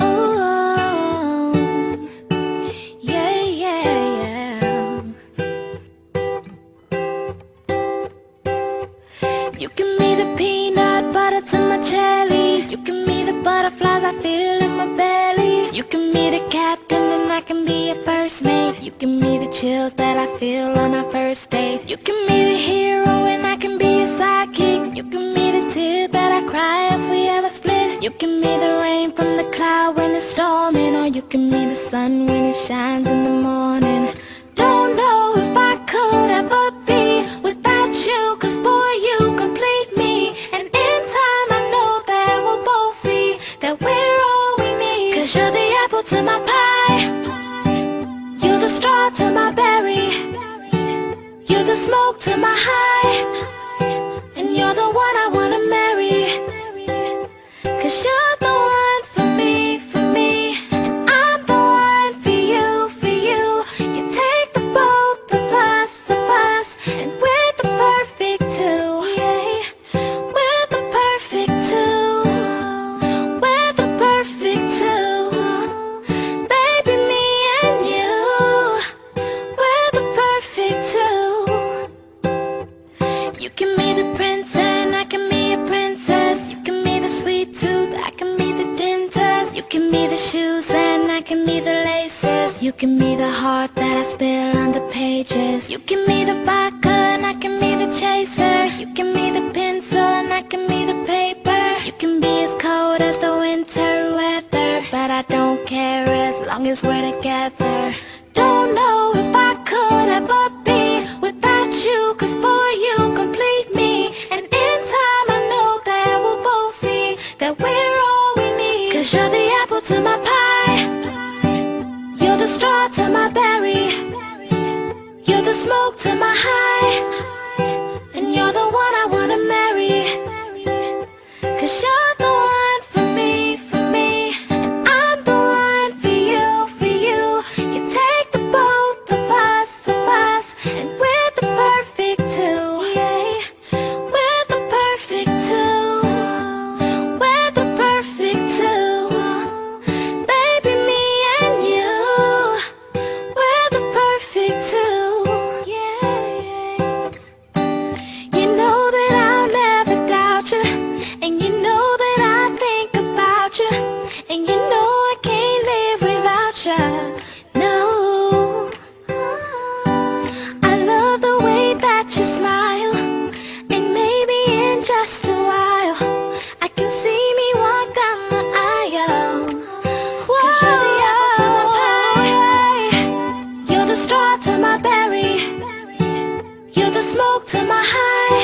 Oh, you give me the peanut butter to my jelly. You give me the butterflies I feel in my belly. You give me the captain and I can be your first mate. You give me the chills that I feel on our first date. You give me the hero and I can be your sidekick. You give You can me the rain from the cloud when it's storming, or you can me the sun when it shines in the morning. Don't know if I could ever be without you, cause boy, you complete me. And in time, I know that we'll both see that we're all we need. Cause you're the apple to my pie, you're the straw to my berry, you're the smoke to my high, and you're the one I wanna marry. You give me the heart that I spill on the pages. You give me the vodka and I can be the chaser. You give me the pencil and I can be the paper. You can be as cold as the winter weather, but I don't care as long as we're together. Don't know if I could ever be without you, cause boy, you complete the straw to my berry, you're the smoke to my high, and you're the one I No, I love the way that you smile, and maybe in just a while, I can see me walk down the aisle. Whoa, Cause you're the apple to my pie, you're the straw to my berry, you're the smoke to my high.